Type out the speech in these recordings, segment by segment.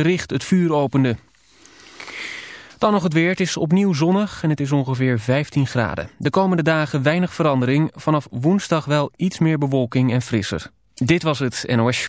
gericht het vuur opende. Dan nog het weer. Het is opnieuw zonnig en het is ongeveer 15 graden. De komende dagen weinig verandering. Vanaf woensdag wel iets meer bewolking en frisser. Dit was het NOS.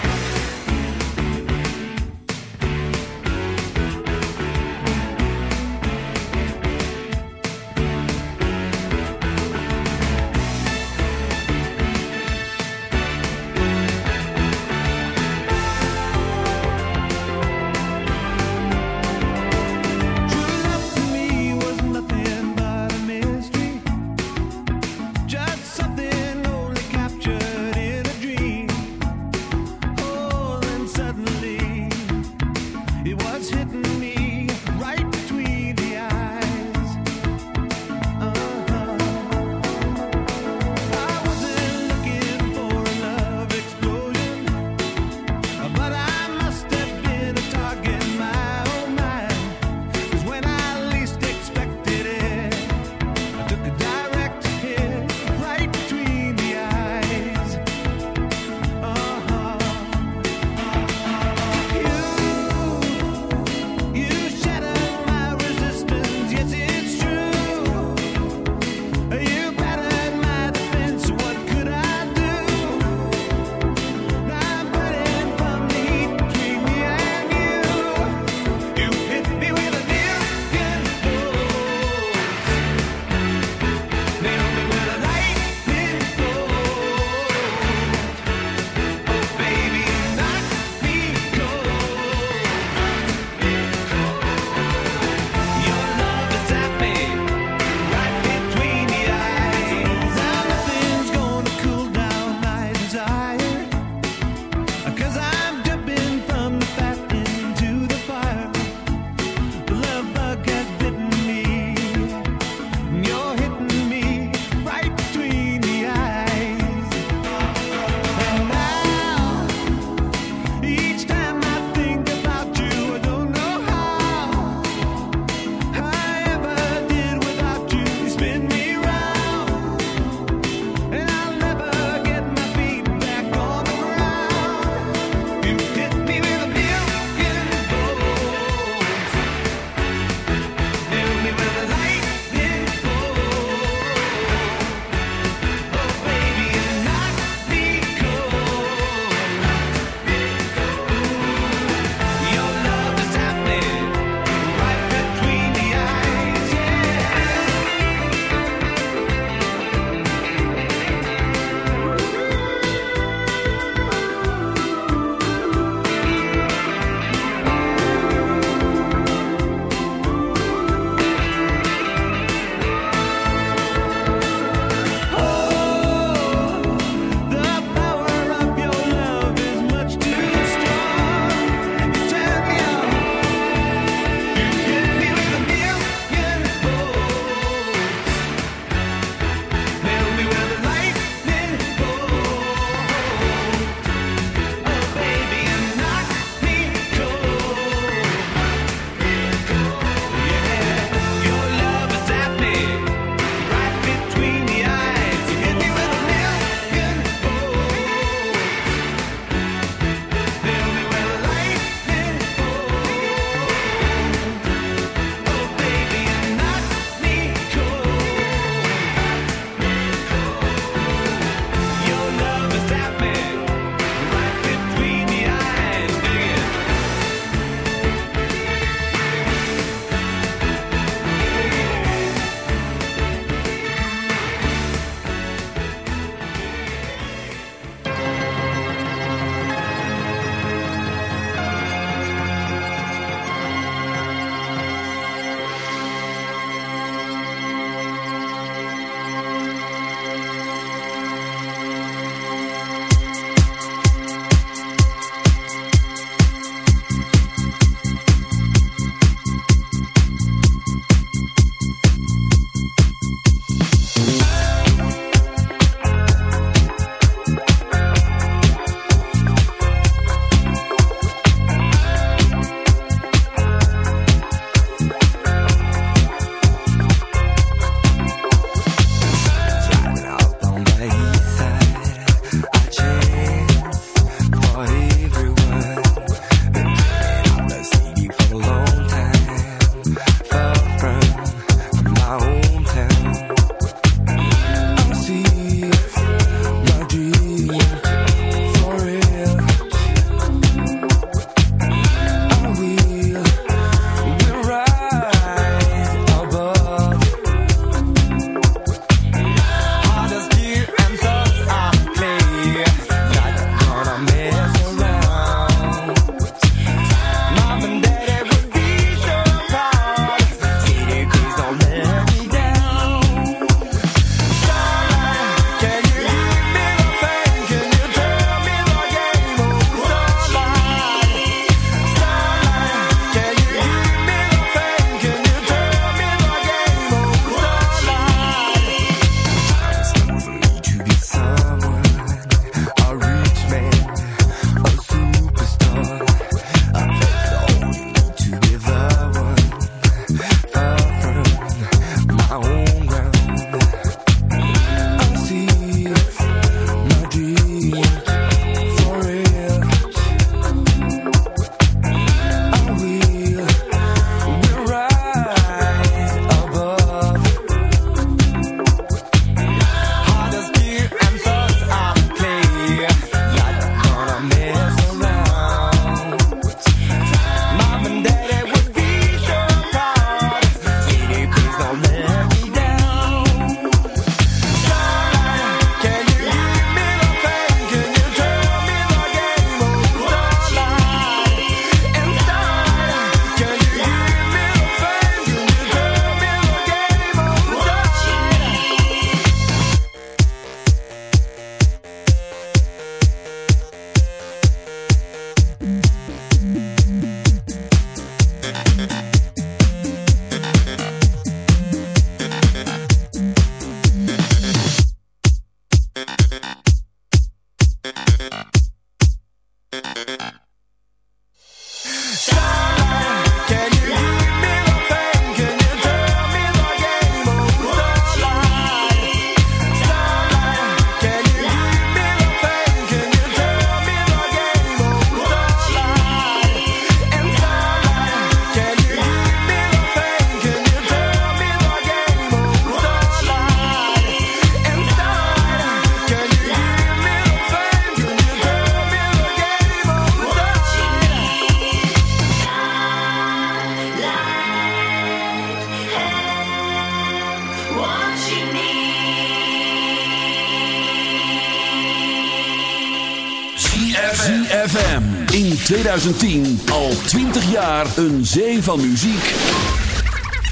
ZFM. In 2010 al 20 jaar een zee van muziek.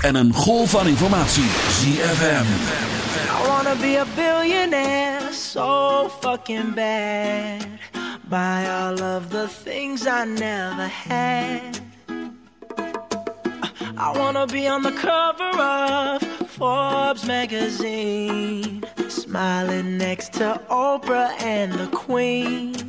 En een golf van informatie. ZFM. I wanna be a billionaire, so fucking bad. Buy all of the things I never had. I wanna be on the cover of Forbes magazine, smiling next to Oprah and the Queen.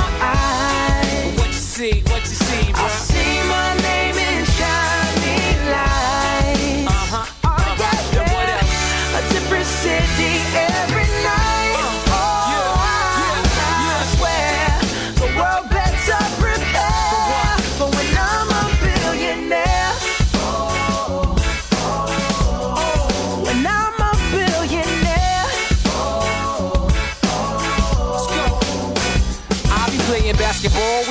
basketball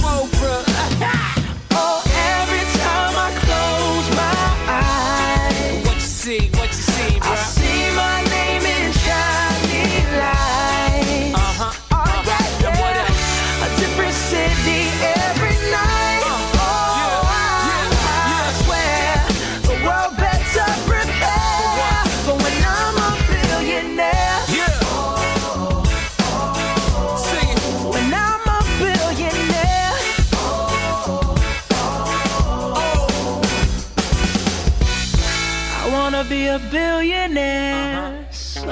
so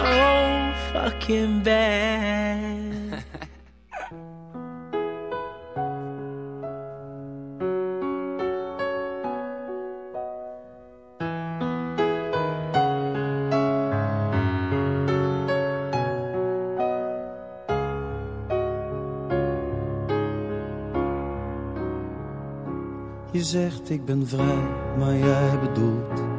fucking bad. Je zegt ik ben vrij, maar jij bedoelt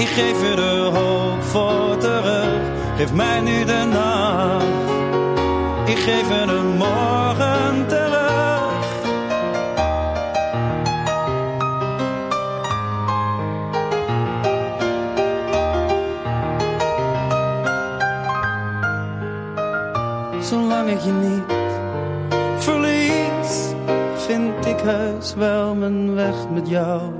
Ik geef je de hoop voor terug. Geef mij nu de nacht. Ik geef je de morgen terug. Zolang ik je niet verlies, vind ik heus wel mijn weg met jou.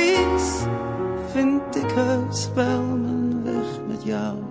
ik wel mijn weg met jou.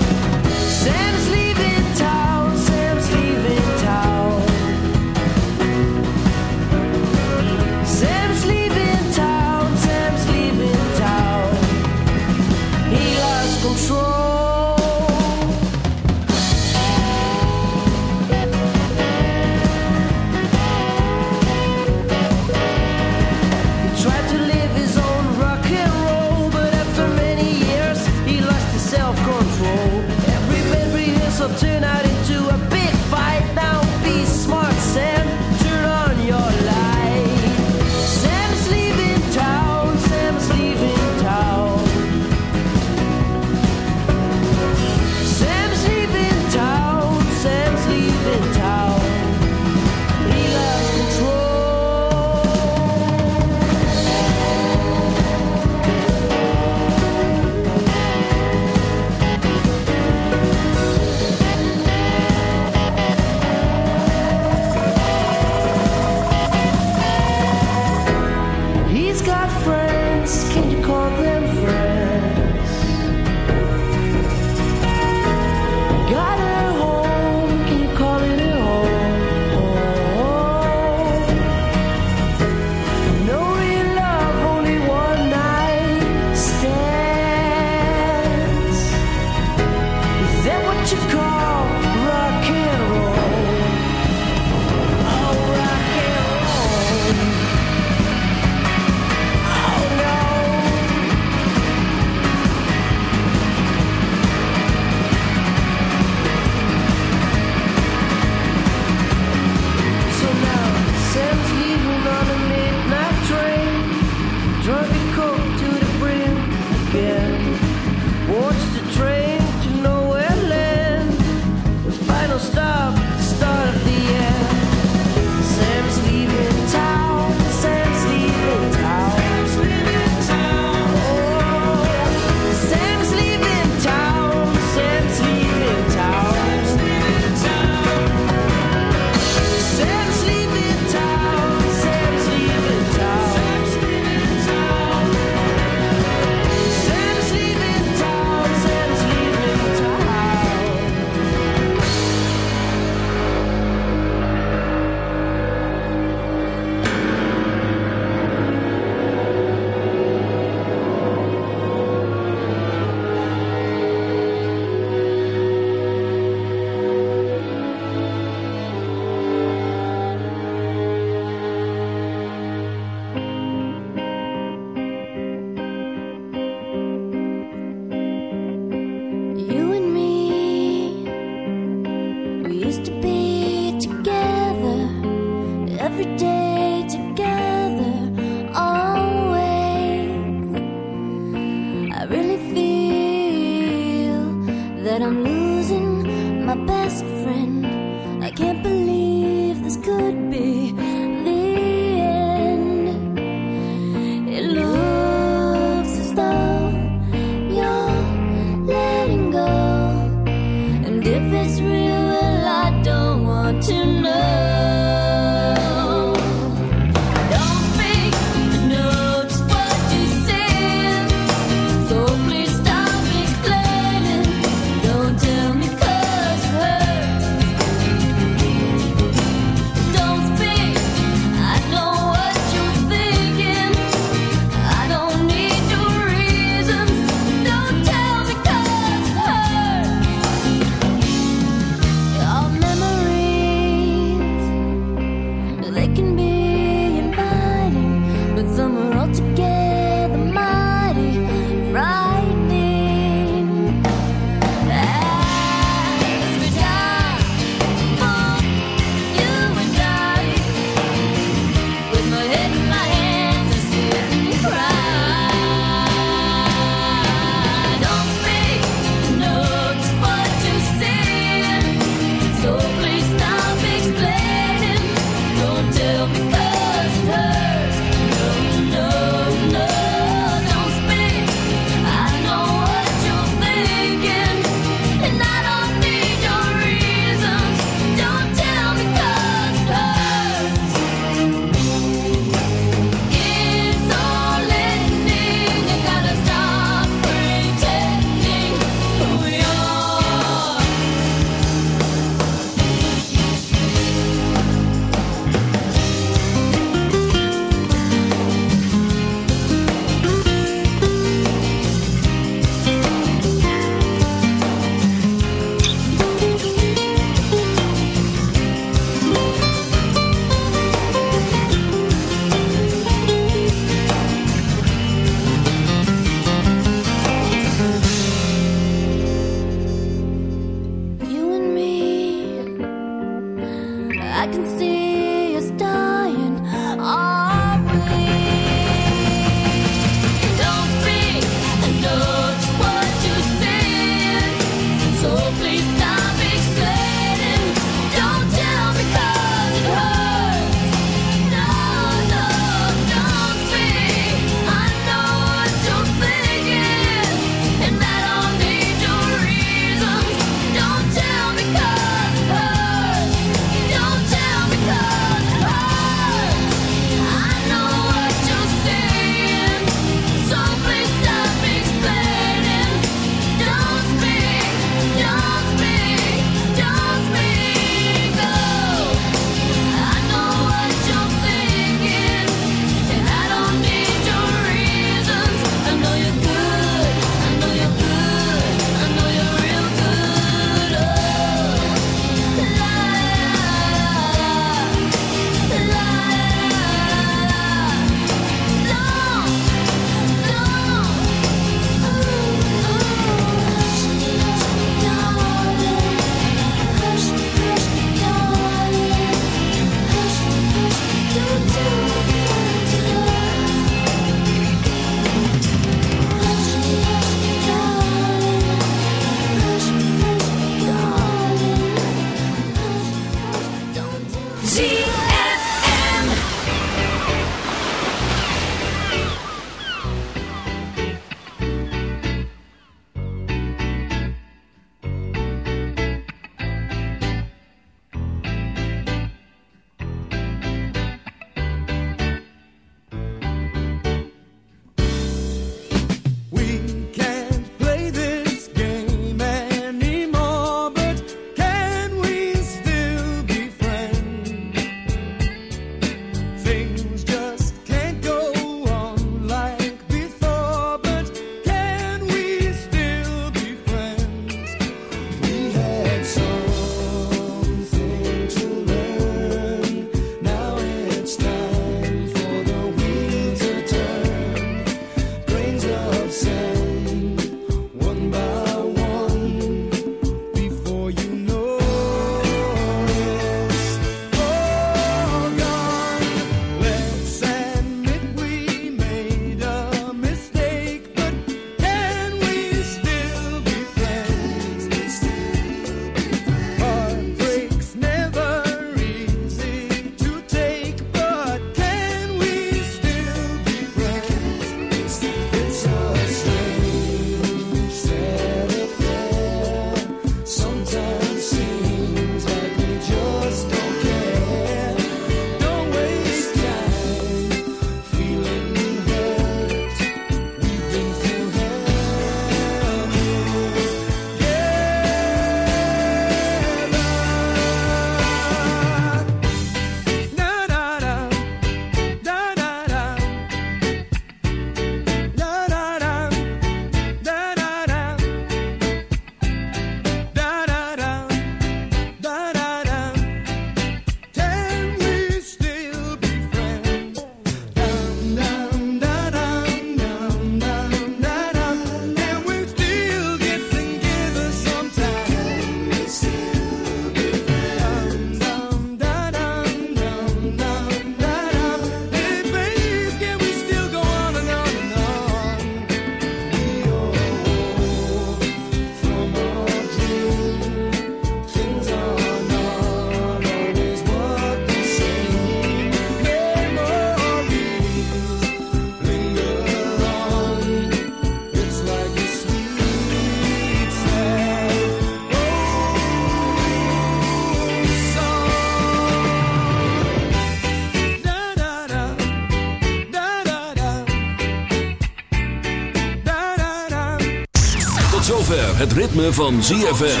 Ritme van ZFM.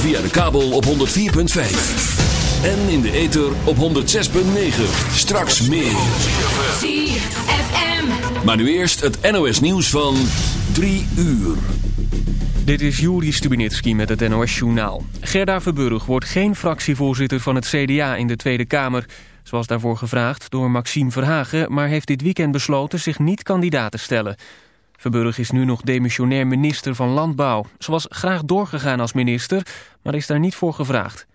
Via de kabel op 104.5. En in de ether op 106.9. Straks meer. ZFM. Maar nu eerst het NOS nieuws van 3 uur. Dit is Juri Stubinitski met het NOS-journaal. Gerda Verburg wordt geen fractievoorzitter van het CDA in de Tweede Kamer. Ze was daarvoor gevraagd door Maxime Verhagen... maar heeft dit weekend besloten zich niet kandidaat te stellen. Verburg is nu nog demissionair minister van Landbouw. Ze was graag doorgegaan als minister, maar is daar niet voor gevraagd.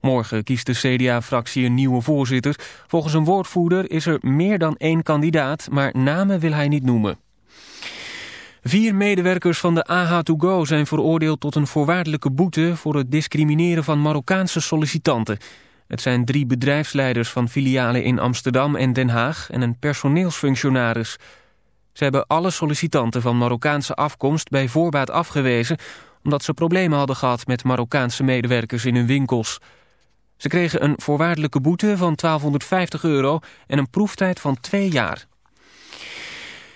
Morgen kiest de CDA-fractie een nieuwe voorzitter. Volgens een woordvoerder is er meer dan één kandidaat... maar namen wil hij niet noemen. Vier medewerkers van de AH2Go zijn veroordeeld tot een voorwaardelijke boete... voor het discrimineren van Marokkaanse sollicitanten. Het zijn drie bedrijfsleiders van filialen in Amsterdam en Den Haag... en een personeelsfunctionaris. Ze hebben alle sollicitanten van Marokkaanse afkomst bij voorbaat afgewezen... omdat ze problemen hadden gehad met Marokkaanse medewerkers in hun winkels. Ze kregen een voorwaardelijke boete van 1250 euro en een proeftijd van twee jaar.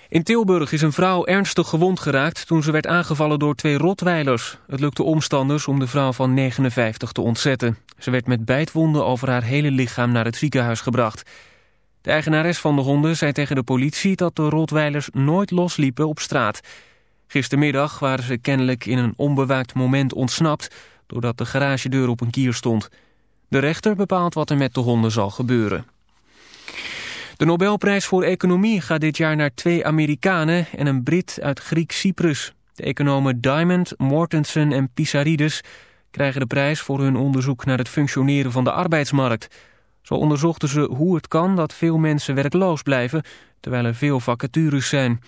In Tilburg is een vrouw ernstig gewond geraakt toen ze werd aangevallen door twee rotweilers. Het lukte omstanders om de vrouw van 59 te ontzetten. Ze werd met bijtwonden over haar hele lichaam naar het ziekenhuis gebracht. De eigenares van de honden zei tegen de politie dat de rotweilers nooit losliepen op straat. Gistermiddag waren ze kennelijk in een onbewaakt moment ontsnapt... doordat de garagedeur op een kier stond. De rechter bepaalt wat er met de honden zal gebeuren. De Nobelprijs voor Economie gaat dit jaar naar twee Amerikanen en een Brit uit Griek Cyprus. De economen Diamond, Mortensen en Pissarides krijgen de prijs voor hun onderzoek naar het functioneren van de arbeidsmarkt. Zo onderzochten ze hoe het kan dat veel mensen werkloos blijven, terwijl er veel vacatures zijn.